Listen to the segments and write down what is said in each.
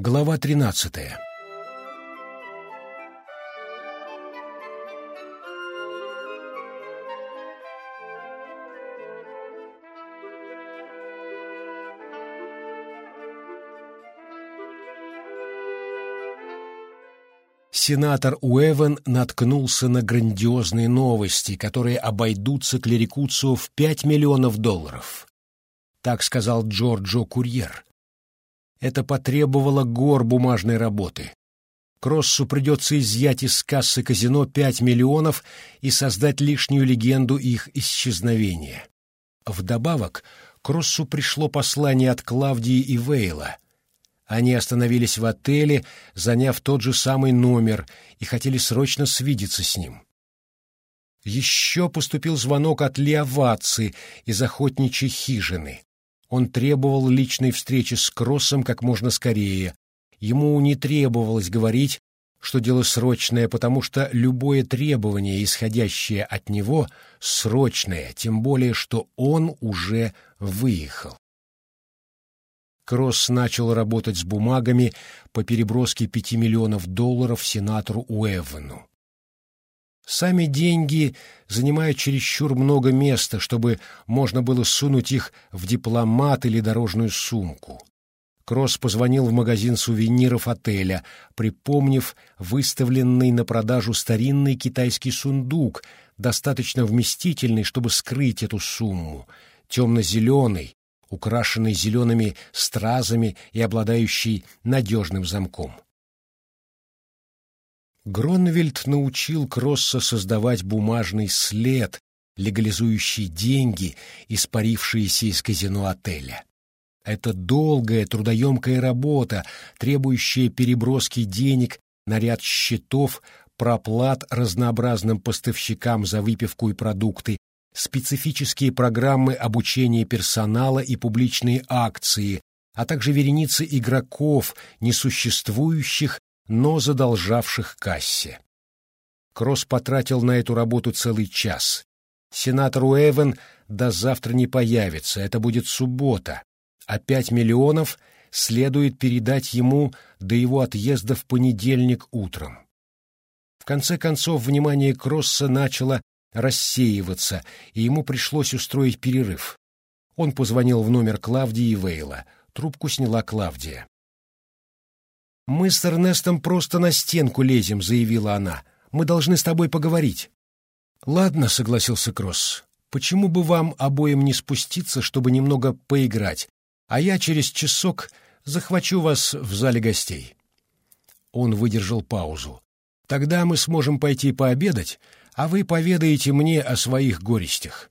Глава тринадцатая Сенатор Уэвен наткнулся на грандиозные новости, которые обойдутся клерикуцию в пять миллионов долларов. Так сказал Джорджо Курьер. Это потребовало гор бумажной работы. Кроссу придется изъять из кассы казино пять миллионов и создать лишнюю легенду их исчезновения. Вдобавок, Кроссу пришло послание от Клавдии и Вейла. Они остановились в отеле, заняв тот же самый номер, и хотели срочно свидеться с ним. Еще поступил звонок от Леоваци из охотничьей хижины. Он требовал личной встречи с Кроссом как можно скорее. Ему не требовалось говорить, что дело срочное, потому что любое требование, исходящее от него, срочное, тем более, что он уже выехал. Кросс начал работать с бумагами по переброске пяти миллионов долларов сенатору Уэвену. Сами деньги занимают чересчур много места, чтобы можно было сунуть их в дипломат или дорожную сумку. Кросс позвонил в магазин сувениров отеля, припомнив выставленный на продажу старинный китайский сундук, достаточно вместительный, чтобы скрыть эту сумму, темно-зеленый, украшенный зелеными стразами и обладающий надежным замком. Гронвельд научил Кросса создавать бумажный след, легализующий деньги, испарившиеся из казино отеля. Это долгая, трудоемкая работа, требующая переброски денег на ряд счетов, проплат разнообразным поставщикам за выпивку и продукты, специфические программы обучения персонала и публичные акции, а также вереницы игроков, несуществующих но задолжавших кассе. Кросс потратил на эту работу целый час. Сенатор Уэвен до завтра не появится, это будет суббота, а пять миллионов следует передать ему до его отъезда в понедельник утром. В конце концов, внимание Кросса начало рассеиваться, и ему пришлось устроить перерыв. Он позвонил в номер Клавдии Вейла. Трубку сняла Клавдия. «Мы с Эрнестом просто на стенку лезем», — заявила она. «Мы должны с тобой поговорить». «Ладно», — согласился Кросс. «Почему бы вам обоим не спуститься, чтобы немного поиграть, а я через часок захвачу вас в зале гостей?» Он выдержал паузу. «Тогда мы сможем пойти пообедать, а вы поведаете мне о своих горестях».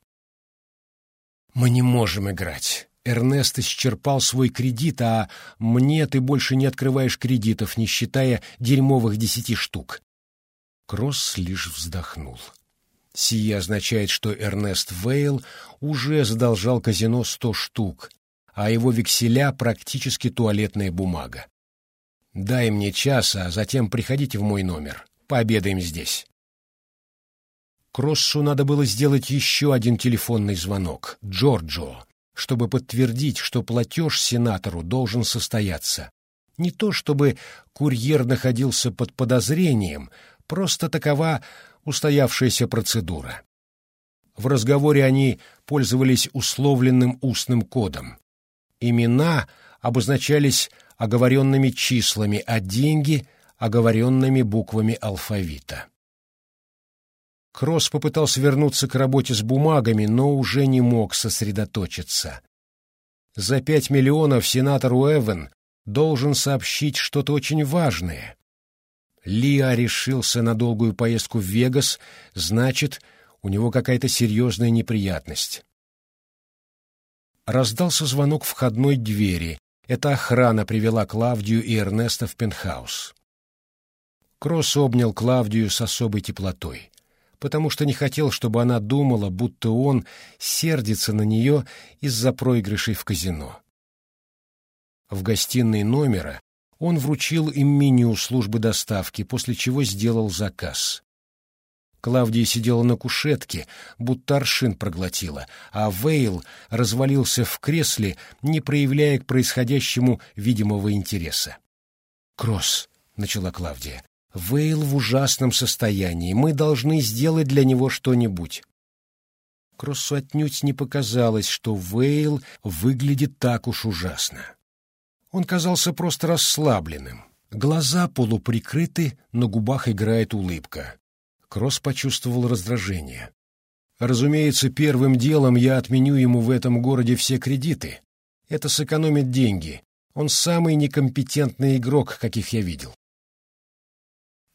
«Мы не можем играть. Эрнест исчерпал свой кредит, а мне ты больше не открываешь кредитов, не считая дерьмовых десяти штук. Кросс лишь вздохнул. Сие означает, что Эрнест Вейл уже задолжал казино сто штук, а его векселя практически туалетная бумага. Дай мне час, а затем приходите в мой номер. Пообедаем здесь. Кроссу надо было сделать еще один телефонный звонок. Джорджо, чтобы подтвердить, что платеж сенатору должен состояться. Не то чтобы курьер находился под подозрением, просто такова устоявшаяся процедура. В разговоре они пользовались условленным устным кодом. Имена обозначались оговоренными числами, а деньги — оговоренными буквами алфавита. Кросс попытался вернуться к работе с бумагами, но уже не мог сосредоточиться. За пять миллионов сенатор Уэвен должен сообщить что-то очень важное. Лиа решился на долгую поездку в Вегас, значит, у него какая-то серьезная неприятность. Раздался звонок входной двери. Эта охрана привела Клавдию и Эрнеста в пентхаус. Кросс обнял Клавдию с особой теплотой потому что не хотел, чтобы она думала, будто он сердится на нее из-за проигрышей в казино. В гостиной номера он вручил им меню службы доставки, после чего сделал заказ. Клавдия сидела на кушетке, будто аршин проглотила, а Вейл развалился в кресле, не проявляя к происходящему видимого интереса. «Кросс», — начала Клавдия, — «Вейл в ужасном состоянии. Мы должны сделать для него что-нибудь». Кроссу отнюдь не показалось, что Вейл выглядит так уж ужасно. Он казался просто расслабленным. Глаза полуприкрыты, на губах играет улыбка. Кросс почувствовал раздражение. «Разумеется, первым делом я отменю ему в этом городе все кредиты. Это сэкономит деньги. Он самый некомпетентный игрок, каких я видел.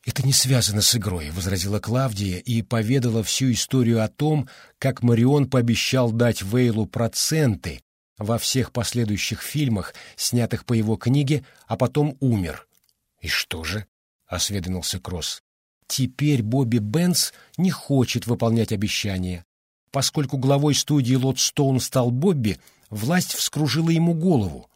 «Это не связано с игрой», — возразила Клавдия и поведала всю историю о том, как Марион пообещал дать Вейлу проценты во всех последующих фильмах, снятых по его книге, а потом умер. «И что же?» — осведомился Кросс. «Теперь Бобби Бенц не хочет выполнять обещание. Поскольку главой студии Лотстоун стал Бобби, власть вскружила ему голову.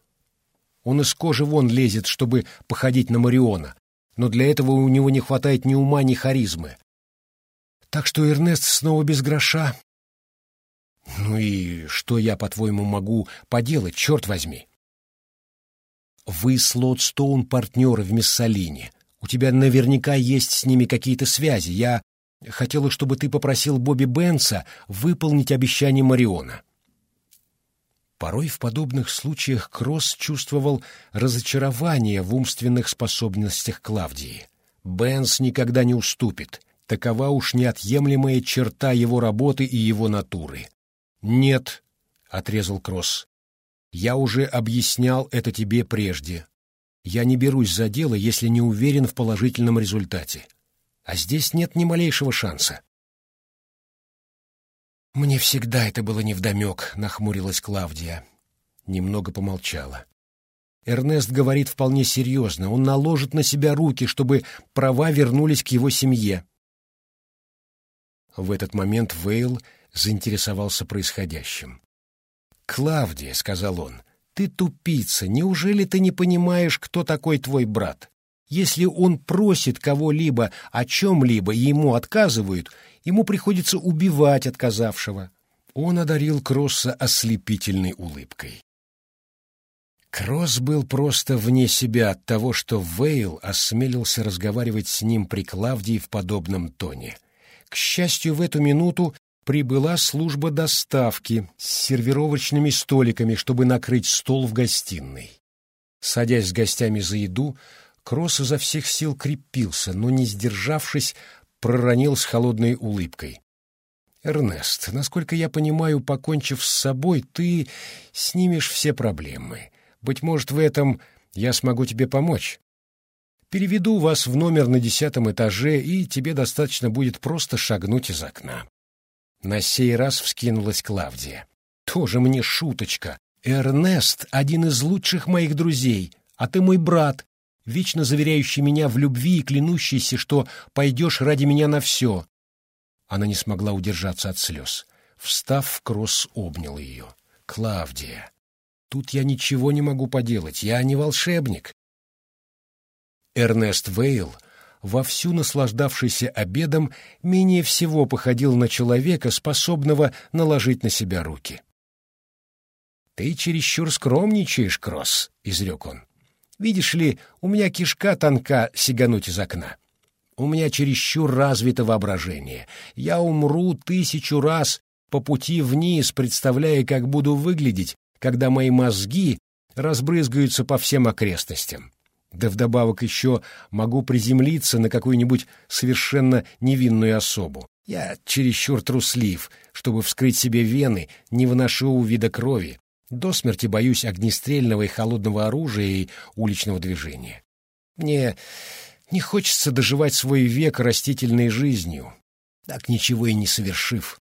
Он из кожи вон лезет, чтобы походить на Мариона, но для этого у него не хватает ни ума, ни харизмы. Так что Эрнест снова без гроша. Ну и что я, по-твоему, могу поделать, черт возьми? Вы с Лотстоун партнеры в Миссалине. У тебя наверняка есть с ними какие-то связи. Я хотела, чтобы ты попросил Бобби Бенса выполнить обещание Мариона. Порой в подобных случаях Кросс чувствовал разочарование в умственных способностях Клавдии. Бенс никогда не уступит. Такова уж неотъемлемая черта его работы и его натуры. «Нет», — отрезал Кросс, — «я уже объяснял это тебе прежде. Я не берусь за дело, если не уверен в положительном результате. А здесь нет ни малейшего шанса. «Мне всегда это было невдомек», — нахмурилась Клавдия. Немного помолчала. Эрнест говорит вполне серьезно. Он наложит на себя руки, чтобы права вернулись к его семье. В этот момент Вейл заинтересовался происходящим. «Клавдия», — сказал он, — «ты тупица. Неужели ты не понимаешь, кто такой твой брат? Если он просит кого-либо о чем-либо и ему отказывают, ему приходится убивать отказавшего. Он одарил Кросса ослепительной улыбкой. Кросс был просто вне себя от того, что Вейл осмелился разговаривать с ним при Клавдии в подобном тоне. К счастью, в эту минуту прибыла служба доставки с сервировочными столиками, чтобы накрыть стол в гостиной. Садясь с гостями за еду, Кросс изо всех сил крепился, но, не сдержавшись, проронил с холодной улыбкой. «Эрнест, насколько я понимаю, покончив с собой, ты снимешь все проблемы. Быть может, в этом я смогу тебе помочь. Переведу вас в номер на десятом этаже, и тебе достаточно будет просто шагнуть из окна». На сей раз вскинулась Клавдия. «Тоже мне шуточка. Эрнест — один из лучших моих друзей, а ты мой брат, вечно заверяющий меня в любви и клянущийся, что пойдешь ради меня на все. Она не смогла удержаться от слез. Встав, Кросс обнял ее. «Клавдия, тут я ничего не могу поделать, я не волшебник». Эрнест Вейл, вовсю наслаждавшийся обедом, менее всего походил на человека, способного наложить на себя руки. «Ты чересчур скромничаешь, Кросс», — изрек он. Видишь ли, у меня кишка тонка сигануть из окна. У меня чересчур развито воображение. Я умру тысячу раз по пути вниз, представляя, как буду выглядеть, когда мои мозги разбрызгаются по всем окрестностям. Да вдобавок еще могу приземлиться на какую-нибудь совершенно невинную особу. Я чересчур труслив, чтобы вскрыть себе вены, не выношу вида крови, до смерти боюсь огнестрельного и холодного оружия и уличного движения. Мне не хочется доживать свой век растительной жизнью, так ничего и не совершив.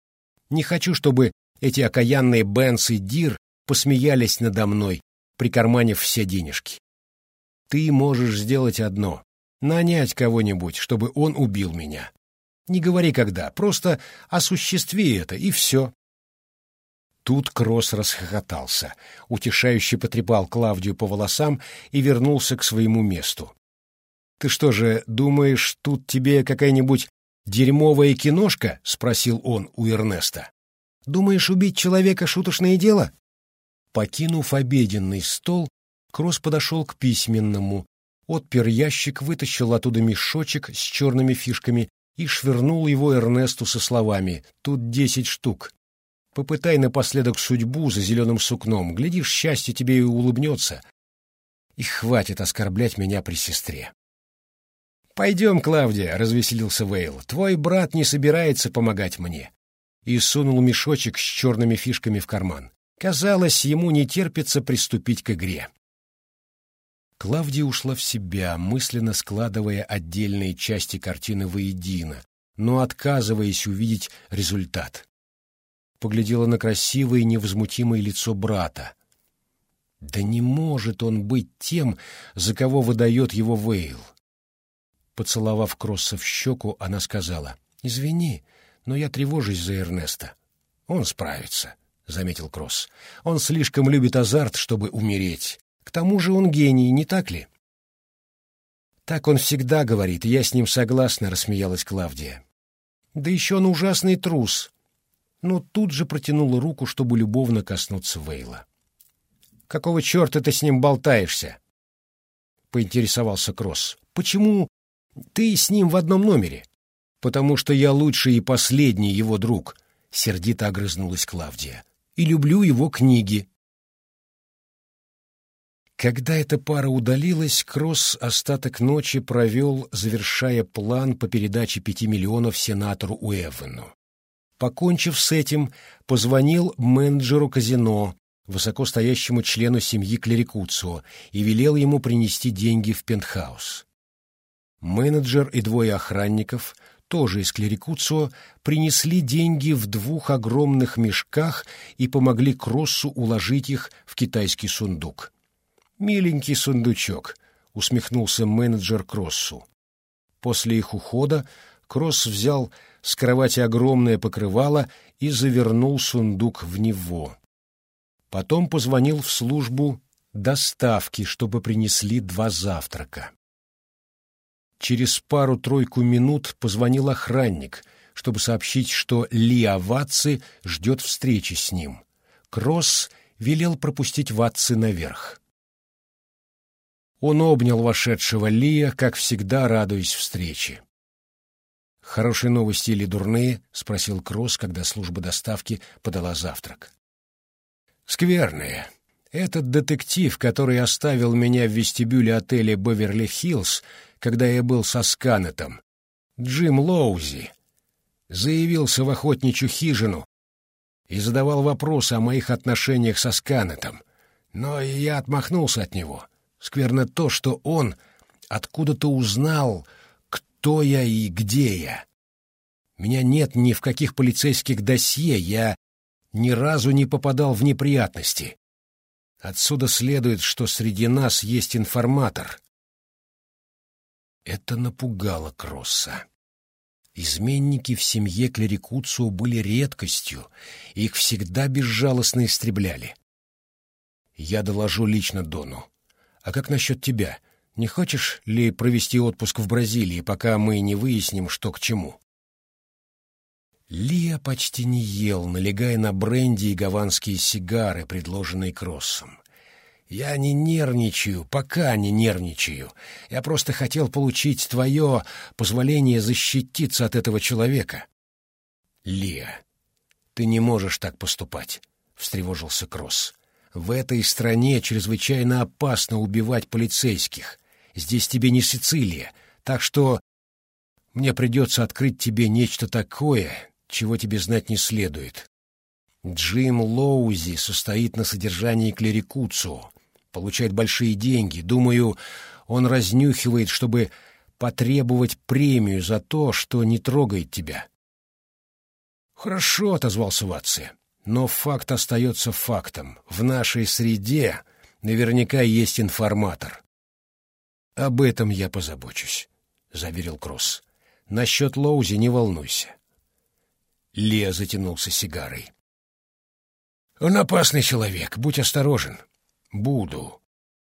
Не хочу, чтобы эти окаянные Бенс и Дир посмеялись надо мной, прикарманив все денежки. Ты можешь сделать одно — нанять кого-нибудь, чтобы он убил меня. Не говори когда, просто осуществи это, и все. Тут Кросс расхохотался, утешающе потрепал Клавдию по волосам и вернулся к своему месту. «Ты что же, думаешь, тут тебе какая-нибудь дерьмовая киношка?» — спросил он у Эрнеста. «Думаешь, убить человека — шуточное дело?» Покинув обеденный стол, Кросс подошел к письменному, отпер ящик, вытащил оттуда мешочек с черными фишками и швырнул его Эрнесту со словами «Тут десять штук. Попытай напоследок судьбу за зеленым сукном, глядишь, счастье тебе и улыбнется. И хватит оскорблять меня при сестре». «Пойдем, Клавдия», — развеселился Вейл, — «твой брат не собирается помогать мне». И сунул мешочек с черными фишками в карман. Казалось, ему не терпится приступить к игре. Клавдия ушла в себя, мысленно складывая отдельные части картины воедино, но отказываясь увидеть результат. Поглядела на красивое и невозмутимое лицо брата. Да не может он быть тем, за кого выдает его Вейл. Поцеловав Кросса в щеку, она сказала, «Извини, но я тревожусь за Эрнеста. Он справится», — заметил Кросс. «Он слишком любит азарт, чтобы умереть. К тому же он гений, не так ли? Так он всегда говорит, я с ним согласна, рассмеялась Клавдия. Да еще он ужасный трус. Но тут же протянула руку, чтобы любовно коснуться Вейла. Какого черта ты с ним болтаешься? Поинтересовался Кросс. Почему ты с ним в одном номере? Потому что я лучший и последний его друг, сердито огрызнулась Клавдия. И люблю его книги. Когда эта пара удалилась, Кросс остаток ночи провел, завершая план по передаче пяти миллионов сенатору Уэвену. Покончив с этим, позвонил менеджеру казино, высокостоящему члену семьи Клерикуцио, и велел ему принести деньги в пентхаус. Менеджер и двое охранников, тоже из Клерикуцио, принесли деньги в двух огромных мешках и помогли Кроссу уложить их в китайский сундук. «Миленький сундучок», — усмехнулся менеджер Кроссу. После их ухода Кросс взял с кровати огромное покрывало и завернул сундук в него. Потом позвонил в службу доставки, чтобы принесли два завтрака. Через пару-тройку минут позвонил охранник, чтобы сообщить, что Ли Аваци ждет встречи с ним. Кросс велел пропустить Ватцы наверх. Он обнял вошедшего Лия, как всегда радуясь встрече. «Хорошие новости или дурные?» — спросил Кросс, когда служба доставки подала завтрак. «Скверные. Этот детектив, который оставил меня в вестибюле отеля «Беверли-Хиллз», когда я был со Сканетом, Джим Лоузи, заявился в охотничью хижину и задавал вопросы о моих отношениях со Сканетом, но я отмахнулся от него» Скверно то, что он откуда-то узнал, кто я и где я. Меня нет ни в каких полицейских досье, я ни разу не попадал в неприятности. Отсюда следует, что среди нас есть информатор. Это напугало Кросса. Изменники в семье Клерикуцио были редкостью, их всегда безжалостно истребляли. Я доложу лично Дону. А как насчет тебя? Не хочешь ли провести отпуск в Бразилии, пока мы не выясним, что к чему?» Лия почти не ел, налегая на бренди и гаванские сигары, предложенные Кроссом. «Я не нервничаю, пока не нервничаю. Я просто хотел получить твое позволение защититься от этого человека». «Лия, ты не можешь так поступать», — встревожился Кросс. В этой стране чрезвычайно опасно убивать полицейских. Здесь тебе не Сицилия, так что мне придется открыть тебе нечто такое, чего тебе знать не следует. Джим Лоузи состоит на содержании клерикуцу, получает большие деньги. Думаю, он разнюхивает, чтобы потребовать премию за то, что не трогает тебя. «Хорошо», — отозвался Ватси. Но факт остается фактом. В нашей среде наверняка есть информатор. «Об этом я позабочусь», — заверил Кросс. «Насчет Лоузи не волнуйся». Лео затянулся сигарой. «Он опасный человек, будь осторожен». «Буду.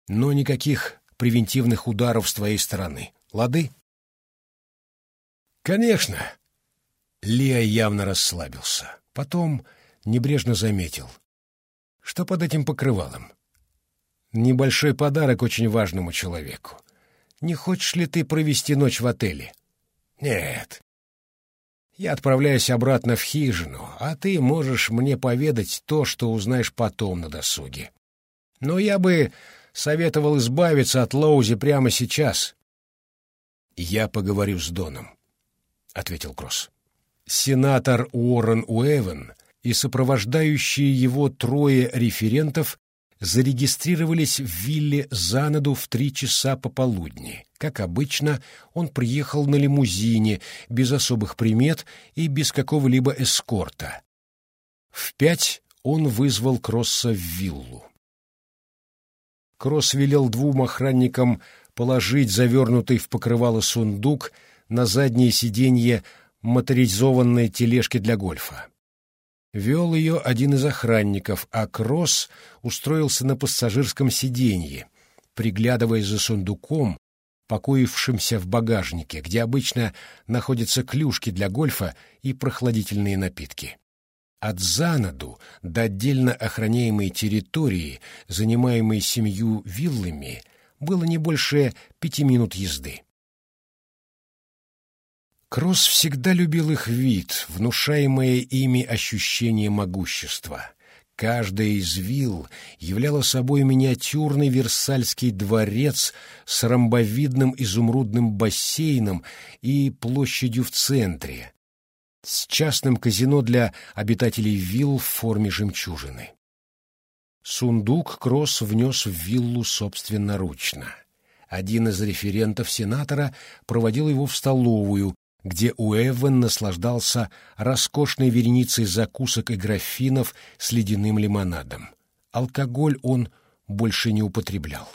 Но никаких превентивных ударов с твоей стороны. Лады?» «Конечно». Лео явно расслабился. Потом небрежно заметил. Что под этим покрывалом? Небольшой подарок очень важному человеку. Не хочешь ли ты провести ночь в отеле? Нет. Я отправляюсь обратно в хижину, а ты можешь мне поведать то, что узнаешь потом на досуге. Но я бы советовал избавиться от Лоузи прямо сейчас. Я поговорю с Доном, — ответил Кросс. Сенатор Уоррен Уэвен и сопровождающие его трое референтов зарегистрировались в вилле Занаду в три часа пополудни. Как обычно, он приехал на лимузине, без особых примет и без какого-либо эскорта. В пять он вызвал Кросса в виллу. Кросс велел двум охранникам положить завернутый в покрывало сундук на заднее сиденье моторизованной тележки для гольфа. Вел ее один из охранников, а Кросс устроился на пассажирском сиденье, приглядывая за сундуком, покоившимся в багажнике, где обычно находятся клюшки для гольфа и прохладительные напитки. От Занаду до отдельно охраняемой территории, занимаемой семью виллами, было не больше пяти минут езды. Кросс всегда любил их вид, внушаемое ими ощущение могущества. Каждая из вилл являла собой миниатюрный Версальский дворец с ромбовидным изумрудным бассейном и площадью в центре, с частным казино для обитателей вилл в форме жемчужины. Сундук Кросс внес в виллу собственноручно. Один из референтов сенатора проводил его в столовую, где Уэвен наслаждался роскошной вереницей закусок и графинов с ледяным лимонадом. Алкоголь он больше не употреблял.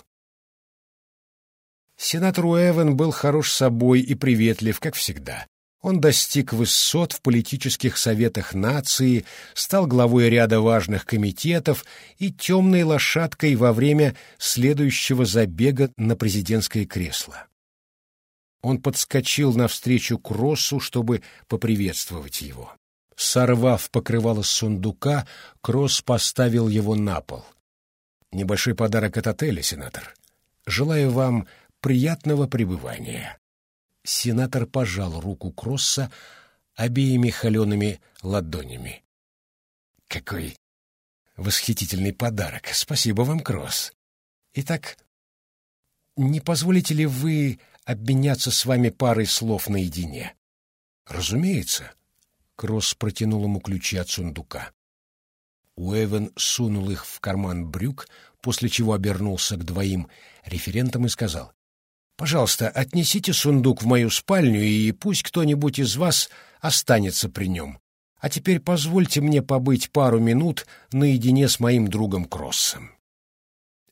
Сенатор Уэвен был хорош собой и приветлив, как всегда. Он достиг высот в политических советах нации, стал главой ряда важных комитетов и темной лошадкой во время следующего забега на президентское кресло. Он подскочил навстречу Кроссу, чтобы поприветствовать его. Сорвав покрывало с сундука, Кросс поставил его на пол. «Небольшой подарок от отеля, сенатор. Желаю вам приятного пребывания». Сенатор пожал руку Кросса обеими холеными ладонями. «Какой восхитительный подарок! Спасибо вам, Кросс! Итак, не позволите ли вы обменяться с вами парой слов наедине. Разумеется. Кросс протянул ему ключи от сундука. Уэвен сунул их в карман брюк, после чего обернулся к двоим референтам и сказал, «Пожалуйста, отнесите сундук в мою спальню, и пусть кто-нибудь из вас останется при нем. А теперь позвольте мне побыть пару минут наедине с моим другом Кроссом».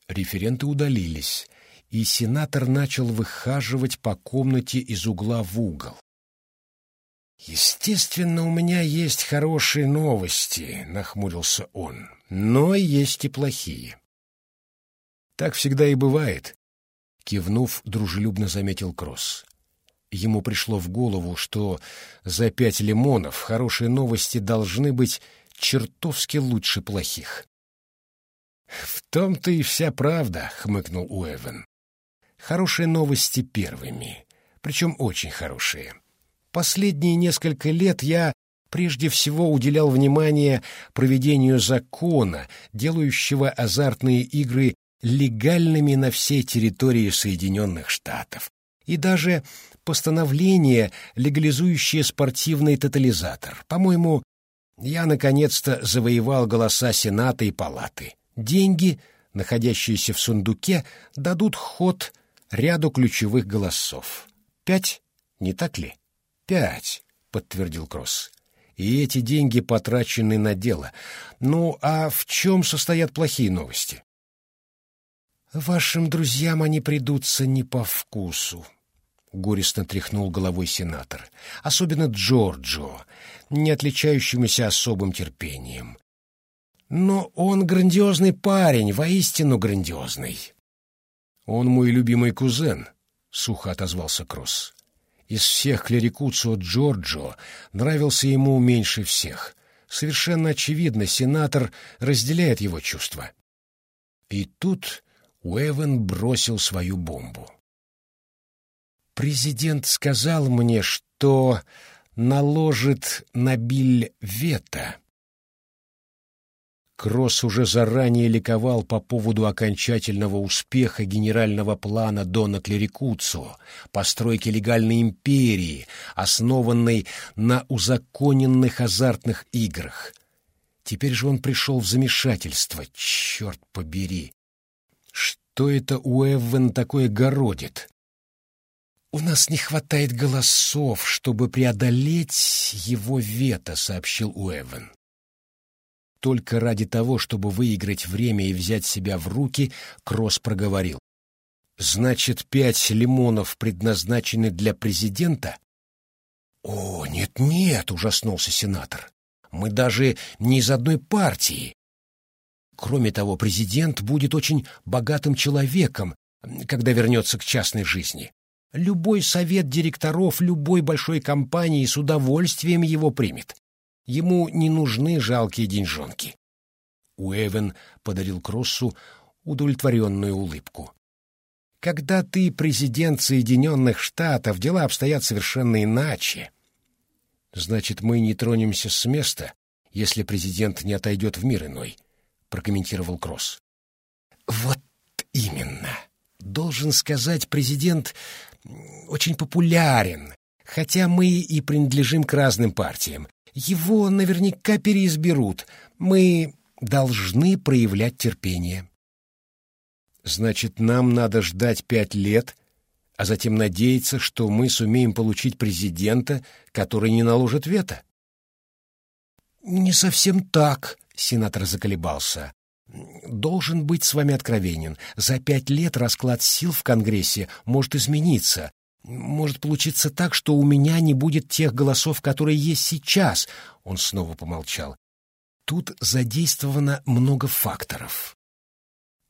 Референты удалились, и сенатор начал выхаживать по комнате из угла в угол. «Естественно, у меня есть хорошие новости», — нахмурился он, — «но есть и плохие». «Так всегда и бывает», — кивнув, дружелюбно заметил Кросс. Ему пришло в голову, что за пять лимонов хорошие новости должны быть чертовски лучше плохих. «В том-то и вся правда», — хмыкнул Уэвен. Хорошие новости первыми, причем очень хорошие. Последние несколько лет я прежде всего уделял внимание проведению закона, делающего азартные игры легальными на всей территории Соединенных Штатов, и даже постановление, легализующее спортивный тотализатор. По-моему, я наконец-то завоевал голоса Сената и Палаты. Деньги, находящиеся в сундуке, дадут ход ряду ключевых голосов. Пять, не так ли? Пять, подтвердил Кросс. И эти деньги потрачены на дело. Ну, а в чем состоят плохие новости? Вашим друзьям они придутся не по вкусу, горестно тряхнул головой сенатор. Особенно Джорджо, не отличающемуся особым терпением. Но он грандиозный парень, воистину грандиозный. «Он мой любимый кузен», — сухо отозвался Кросс. Из всех клерикуцио Джорджо нравился ему меньше всех. Совершенно очевидно, сенатор разделяет его чувства. И тут Уэвен бросил свою бомбу. Президент сказал мне, что наложит на Биль вето. Кросс уже заранее ликовал по поводу окончательного успеха генерального плана Дона Клерикуцо, постройки легальной империи, основанной на узаконенных азартных играх. Теперь же он пришел в замешательство, черт побери. Что это у Эввен такое городит? «У нас не хватает голосов, чтобы преодолеть его вето», — сообщил Уэвен. Только ради того, чтобы выиграть время и взять себя в руки, Кросс проговорил. «Значит, пять лимонов предназначены для президента?» «О, нет-нет», — ужаснулся сенатор. «Мы даже не из одной партии. Кроме того, президент будет очень богатым человеком, когда вернется к частной жизни. Любой совет директоров любой большой компании с удовольствием его примет. Ему не нужны жалкие деньжонки. Уэвен подарил Кроссу удовлетворенную улыбку. Когда ты президент Соединенных Штатов, дела обстоят совершенно иначе. Значит, мы не тронемся с места, если президент не отойдет в мир иной, прокомментировал Кросс. Вот именно. Должен сказать, президент очень популярен, хотя мы и принадлежим к разным партиям. Его наверняка переизберут. Мы должны проявлять терпение. Значит, нам надо ждать пять лет, а затем надеяться, что мы сумеем получить президента, который не наложит вето? Не совсем так, сенатор заколебался. Должен быть с вами откровенен. За пять лет расклад сил в Конгрессе может измениться. Может получиться так, что у меня не будет тех голосов, которые есть сейчас. Он снова помолчал. Тут задействовано много факторов.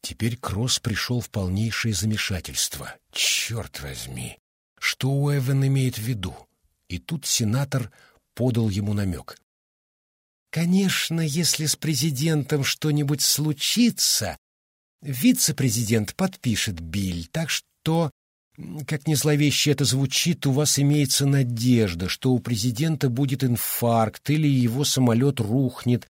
Теперь Кросс пришел в полнейшее замешательство. Черт возьми! Что Уэвен имеет в виду? И тут сенатор подал ему намек. Конечно, если с президентом что-нибудь случится, вице-президент подпишет Биль, так что, как ни зловеще это звучит, у вас имеется надежда, что у президента будет инфаркт, или его самолет рухнет,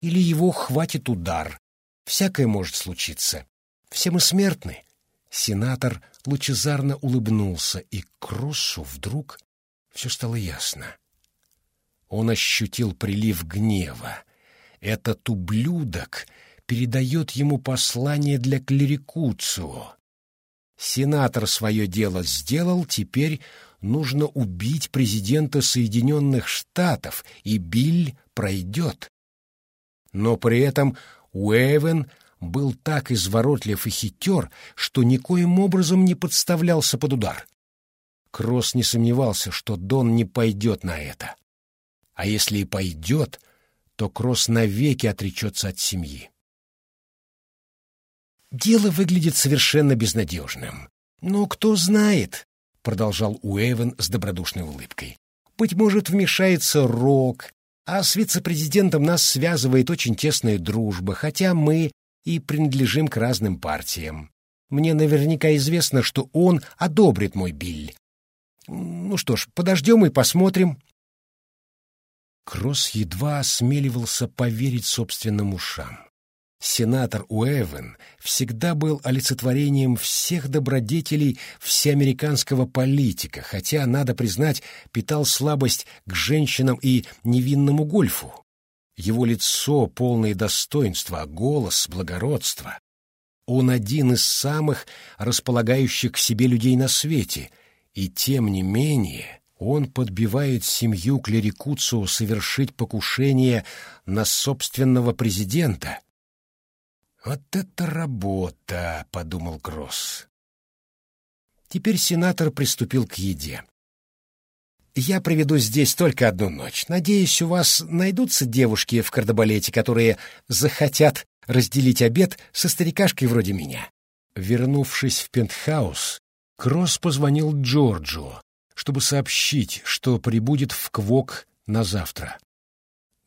или его хватит удар. Всякое может случиться. Все мы смертны. Сенатор лучезарно улыбнулся, и Кроссу вдруг все стало ясно. Он ощутил прилив гнева. Этот ублюдок передает ему послание для клерикуцио. Сенатор свое дело сделал, теперь нужно убить президента Соединенных Штатов, и Биль пройдет. Но при этом Уэвен был так изворотлив и хитер, что никоим образом не подставлялся под удар. Кросс не сомневался, что Дон не пойдет на это. А если и пойдет, то Кросс навеки отречется от семьи. «Дело выглядит совершенно безнадежным. Но кто знает», — продолжал Уэйвен с добродушной улыбкой. «Быть может, вмешается Рок, а с вице-президентом нас связывает очень тесная дружба, хотя мы и принадлежим к разным партиям. Мне наверняка известно, что он одобрит мой Биль. Ну что ж, подождем и посмотрим». Кросс едва осмеливался поверить собственным ушам. Сенатор Уэвен всегда был олицетворением всех добродетелей всеамериканского политика, хотя, надо признать, питал слабость к женщинам и невинному гольфу. Его лицо — полное достоинства, а голос — благородство. Он один из самых располагающих к себе людей на свете, и тем не менее он подбивает семью Клерикуцу совершить покушение на собственного президента. «Вот это работа!» — подумал Гросс. Теперь сенатор приступил к еде. «Я проведу здесь только одну ночь. Надеюсь, у вас найдутся девушки в кардебалете, которые захотят разделить обед со старикашкой вроде меня». Вернувшись в пентхаус, Кросс позвонил Джорджу, чтобы сообщить, что прибудет в Квок на завтра.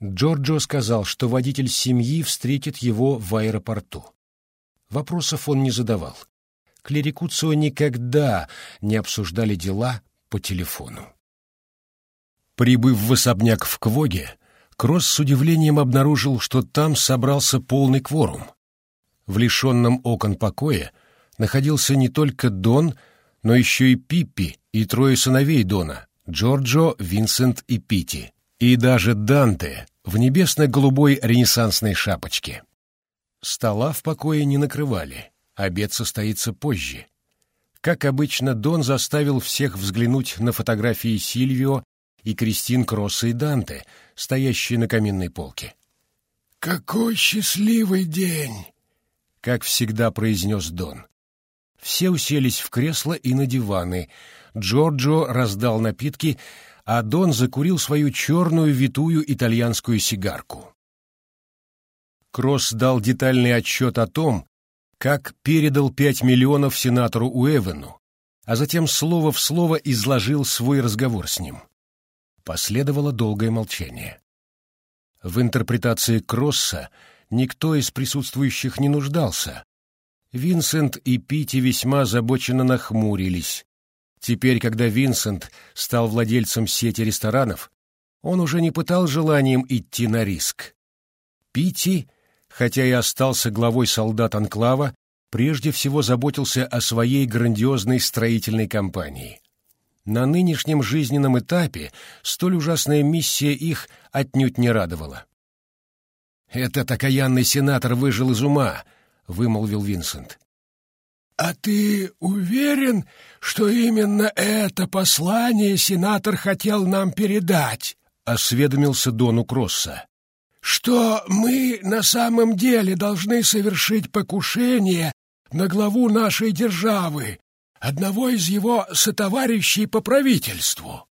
Джорджо сказал, что водитель семьи встретит его в аэропорту. Вопросов он не задавал. Клерикуцио никогда не обсуждали дела по телефону. Прибыв в особняк в Квоге, Кросс с удивлением обнаружил, что там собрался полный кворум. В лишенном окон покое находился не только Дон, но еще и Пиппи и трое сыновей Дона — Джорджо, Винсент и Пити, и даже Данте в небесно-голубой ренессансной шапочке. Стола в покое не накрывали, обед состоится позже. Как обычно, Дон заставил всех взглянуть на фотографии Сильвио и Кристин Кросса и Данте, стоящие на каминной полке. «Какой счастливый день!» — как всегда произнес Дон. Все уселись в кресла и на диваны. Джорджо раздал напитки, а Дон закурил свою черную витую итальянскую сигарку. Кросс дал детальный отчет о том, как передал пять миллионов сенатору Уэвену, а затем слово в слово изложил свой разговор с ним. Последовало долгое молчание. В интерпретации Кросса никто из присутствующих не нуждался. Винсент и Пити весьма озабоченно нахмурились. Теперь, когда Винсент стал владельцем сети ресторанов, он уже не пытал желанием идти на риск. Пити, хотя и остался главой солдат Анклава, прежде всего заботился о своей грандиозной строительной компании. На нынешнем жизненном этапе столь ужасная миссия их отнюдь не радовала. «Этот окаянный сенатор выжил из ума», — вымолвил Винсент. «А ты уверен, что именно это послание сенатор хотел нам передать?» — осведомился Дону Кросса. «Что мы на самом деле должны совершить покушение на главу нашей державы, одного из его сотоварищей по правительству?»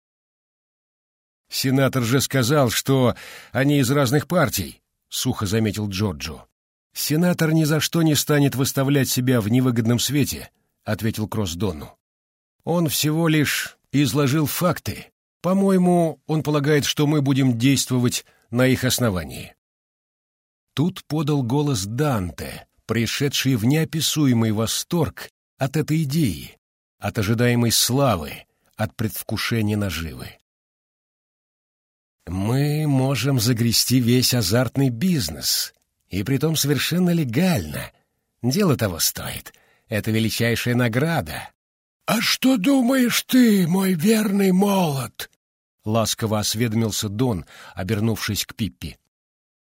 «Сенатор же сказал, что они из разных партий», — сухо заметил Джорджо. «Сенатор ни за что не станет выставлять себя в невыгодном свете», — ответил Кросс Дону. «Он всего лишь изложил факты. По-моему, он полагает, что мы будем действовать на их основании». Тут подал голос Данте, пришедший в неописуемый восторг от этой идеи, от ожидаемой славы, от предвкушения наживы. Мы можем загрести весь азартный бизнес, и притом совершенно легально. Дело того стоит. Это величайшая награда. — А что думаешь ты, мой верный молот? — ласково осведомился Дон, обернувшись к Пиппи.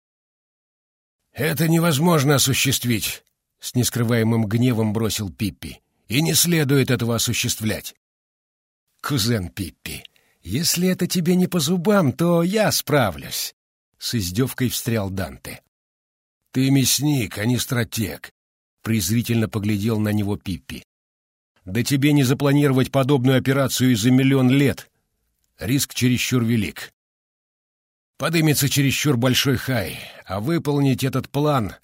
— Это невозможно осуществить, — с нескрываемым гневом бросил Пиппи. — И не следует этого осуществлять. — Кузен Пиппи, «Если это тебе не по зубам, то я справлюсь», — с издевкой встрял Данте. «Ты мясник, а не стратег», — презрительно поглядел на него Пиппи. «Да тебе не запланировать подобную операцию за миллион лет. Риск чересчур велик. Подымется чересчур большой хай, а выполнить этот план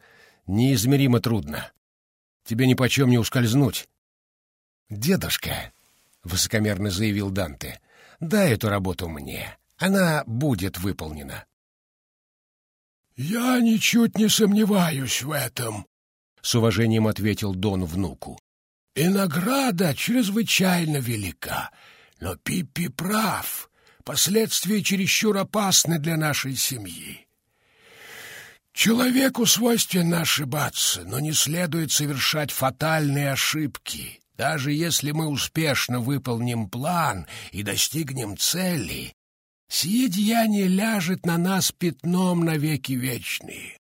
неизмеримо трудно. Тебе нипочем не ускользнуть». «Дедушка», — высокомерно заявил Данте, — Дай эту работу мне. Она будет выполнена. «Я ничуть не сомневаюсь в этом», — с уважением ответил Дон внуку. «И награда чрезвычайно велика. Но Пиппи прав. Последствия чересчур опасны для нашей семьи. Человеку свойственно ошибаться, но не следует совершать фатальные ошибки. Даже если мы успешно выполним план и достигнем цели, сие деяние ляжет на нас пятном навеки вечные.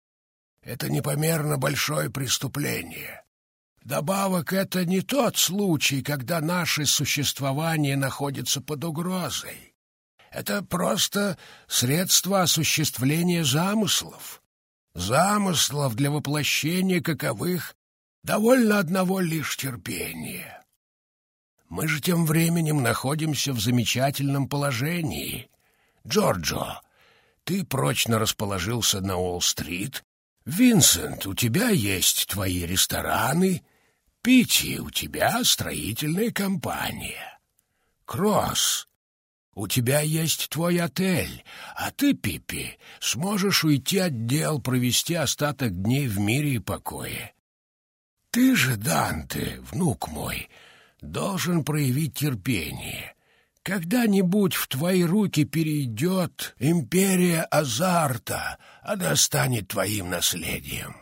Это непомерно большое преступление. Добавок, это не тот случай, когда наше существование находится под угрозой. Это просто средство осуществления замыслов. Замыслов, для воплощения каковых Довольно одного лишь терпения. Мы же тем временем находимся в замечательном положении. Джорджо, ты прочно расположился на Уолл-стрит. Винсент, у тебя есть твои рестораны. Питти, у тебя строительная компания. Кросс, у тебя есть твой отель, а ты, Пиппи, сможешь уйти от дел, провести остаток дней в мире и покое. Ты же, Данте, внук мой, должен проявить терпение. Когда-нибудь в твои руки перейдет империя азарта, она станет твоим наследием.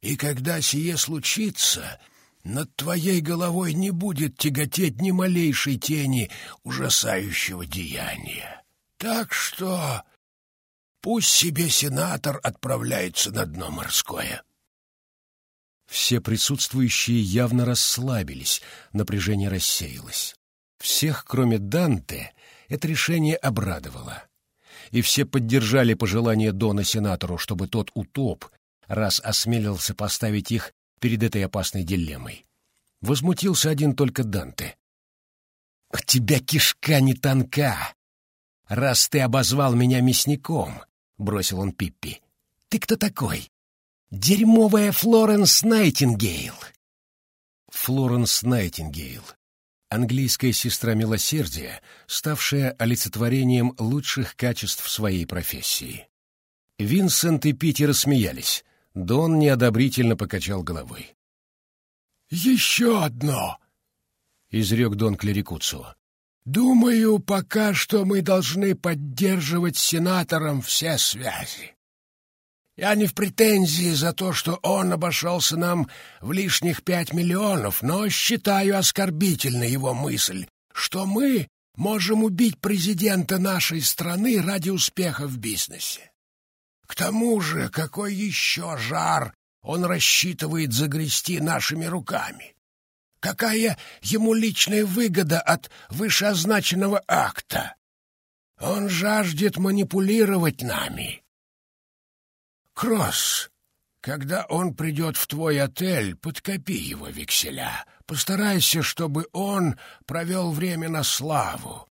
И когда сие случится, над твоей головой не будет тяготеть ни малейшей тени ужасающего деяния. Так что пусть себе сенатор отправляется на дно морское. Все присутствующие явно расслабились, напряжение рассеялось. Всех, кроме Данте, это решение обрадовало. И все поддержали пожелание Дона сенатору, чтобы тот утоп, раз осмелился поставить их перед этой опасной дилеммой. Возмутился один только Данте. «У тебя кишка не тонка, раз ты обозвал меня мясником», — бросил он Пиппи. «Ты кто такой? Дерьмовая Флоренс Найтингейл!» Флоренс Найтингейл. Английская сестра милосердия, ставшая олицетворением лучших качеств своей профессии. Винсент и Питти рассмеялись. Дон неодобрительно покачал головой. «Еще одно!» — изрек Дон Клерикуцу. «Думаю, пока что мы должны поддерживать сенатором все связи. Я не в претензии за то, что он обошелся нам в лишних пять миллионов, но считаю оскорбительной его мысль, что мы можем убить президента нашей страны ради успеха в бизнесе. К тому же, какой еще жар он рассчитывает загрести нашими руками? Какая ему личная выгода от вышеозначенного акта? Он жаждет манипулировать нами. Кросс, когда он придет в твой отель, подкопи его векселя. Постарайся, чтобы он провел время на славу.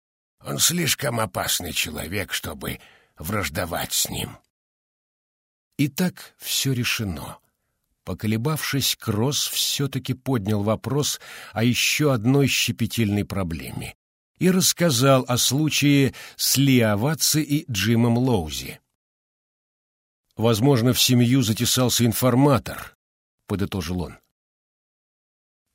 Он слишком опасный человек, чтобы враждовать с ним. И так все решено. Поколебавшись, Кросс все-таки поднял вопрос о еще одной щепетильной проблеме и рассказал о случае с Лиаваци и Джимом Лоузи. «Возможно, в семью затесался информатор», — подытожил он.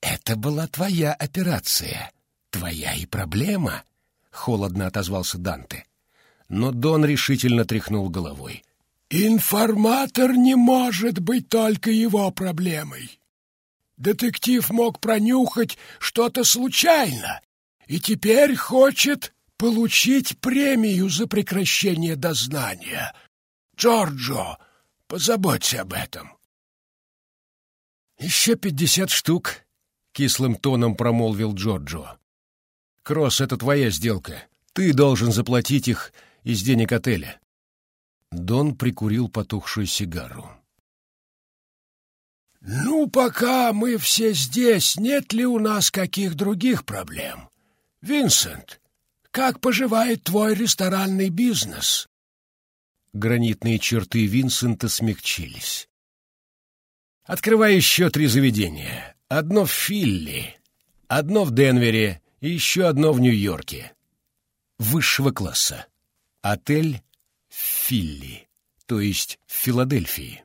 «Это была твоя операция, твоя и проблема», — холодно отозвался Данте. Но Дон решительно тряхнул головой. Информатор не может быть только его проблемой. Детектив мог пронюхать что-то случайно и теперь хочет получить премию за прекращение дознания. Джорджо, позаботься об этом. «Еще пятьдесят штук», — кислым тоном промолвил Джорджо. «Кросс, это твоя сделка. Ты должен заплатить их из денег отеля. Дон прикурил потухшую сигару. «Ну, пока мы все здесь, нет ли у нас каких других проблем? Винсент, как поживает твой ресторанный бизнес?» Гранитные черты Винсента смягчились. «Открываю еще три заведения. Одно в Филли, одно в Денвере и еще одно в Нью-Йорке. Высшего класса. Отель Филли, то есть в Филадельфии.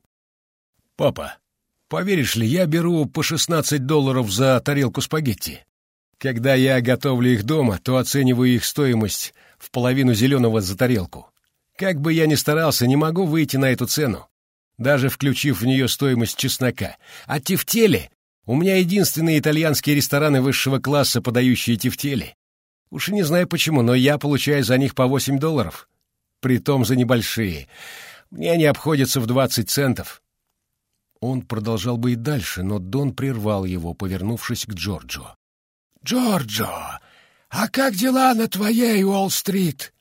«Папа, поверишь ли, я беру по 16 долларов за тарелку спагетти. Когда я готовлю их дома, то оцениваю их стоимость в половину зеленого за тарелку. Как бы я ни старался, не могу выйти на эту цену, даже включив в нее стоимость чеснока. А тефтели у меня единственные итальянские рестораны высшего класса, подающие тефтели. Уж не знаю почему, но я получаю за них по 8 долларов притом за небольшие. Мне они обходятся в двадцать центов». Он продолжал бы и дальше, но Дон прервал его, повернувшись к Джорджо. «Джорджо, а как дела на твоей Уолл-стрит?»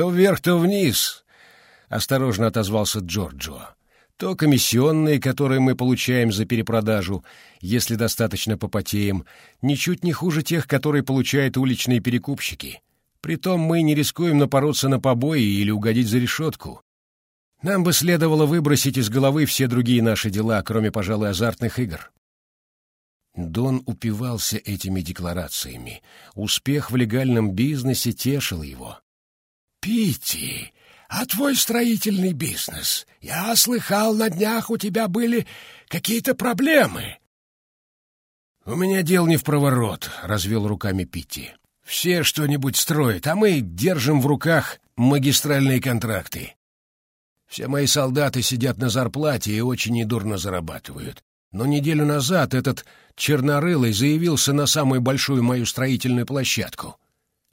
«То вверх, то вниз», — осторожно отозвался Джорджо. «То комиссионные, которые мы получаем за перепродажу, если достаточно попотеем, ничуть не хуже тех, которые получают уличные перекупщики. Притом мы не рискуем напороться на побои или угодить за решетку. Нам бы следовало выбросить из головы все другие наши дела, кроме, пожалуй, азартных игр. Дон упивался этими декларациями. Успех в легальном бизнесе тешил его. «Питти, а твой строительный бизнес? Я слыхал, на днях у тебя были какие-то проблемы. «У меня дел не в проворот», — развел руками Питти. «Все что-нибудь строят, а мы держим в руках магистральные контракты. Все мои солдаты сидят на зарплате и очень недурно зарабатывают. Но неделю назад этот чернорылый заявился на самую большую мою строительную площадку.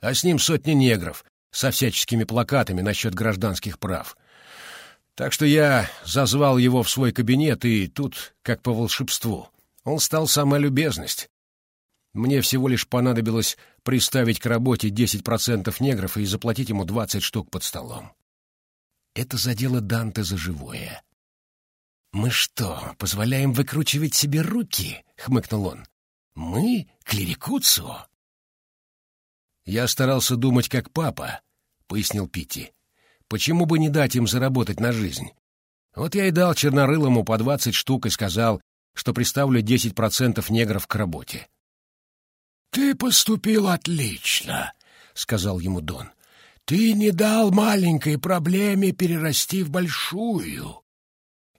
А с ним сотни негров со всяческими плакатами насчет гражданских прав. Так что я зазвал его в свой кабинет, и тут, как по волшебству, он стал самая любезность. Мне всего лишь понадобилось приставить к работе 10% негров и заплатить ему 20 штук под столом. Это задело Данте за живое. «Мы что, позволяем выкручивать себе руки?» — хмыкнул он. «Мы? Клерикуцио?» «Я старался думать как папа», — пояснил Питти. «Почему бы не дать им заработать на жизнь? Вот я и дал чернорылому по двадцать штук и сказал, что приставлю десять процентов негров к работе». «Ты поступил отлично», — сказал ему Дон. «Ты не дал маленькой проблеме перерасти в большую.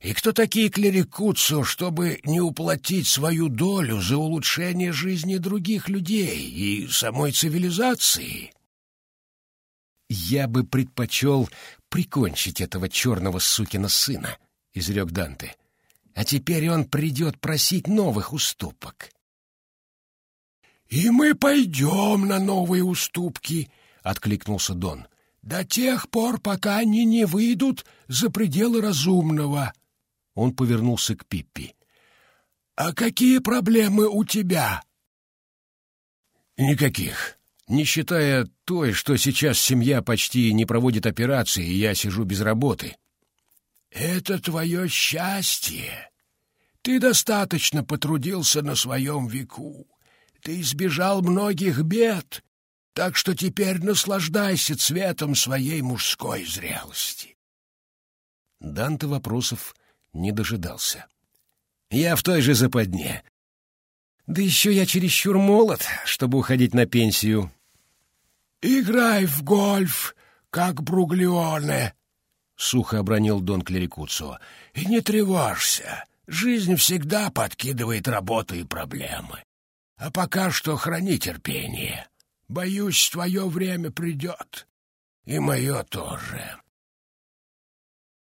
И кто такие клерикуцу, чтобы не уплатить свою долю за улучшение жизни других людей и самой цивилизации? «Я бы предпочел прикончить этого черного сукина сына», — изрек Данте. «А теперь он придет просить новых уступок». «И мы пойдем на новые уступки», — откликнулся Дон, — «до тех пор, пока они не выйдут за пределы разумного». Он повернулся к Пиппи. «А какие проблемы у тебя?» «Никаких. Не считая той, что сейчас семья почти не проводит операции, и я сижу без работы». «Это твое счастье. Ты достаточно потрудился на своем веку. Ты избежал многих бед, так что теперь наслаждайся цветом своей мужской зрелости». Данте вопросов не дожидался. «Я в той же западне. Да еще я чересчур молод, чтобы уходить на пенсию». «Играй в гольф, как Бруглионе», — сухо обронил Дон Клерикуцо, — «и не тревожься. Жизнь всегда подкидывает работу и проблемы. А пока что храни терпение. Боюсь, твое время придет. И мое тоже».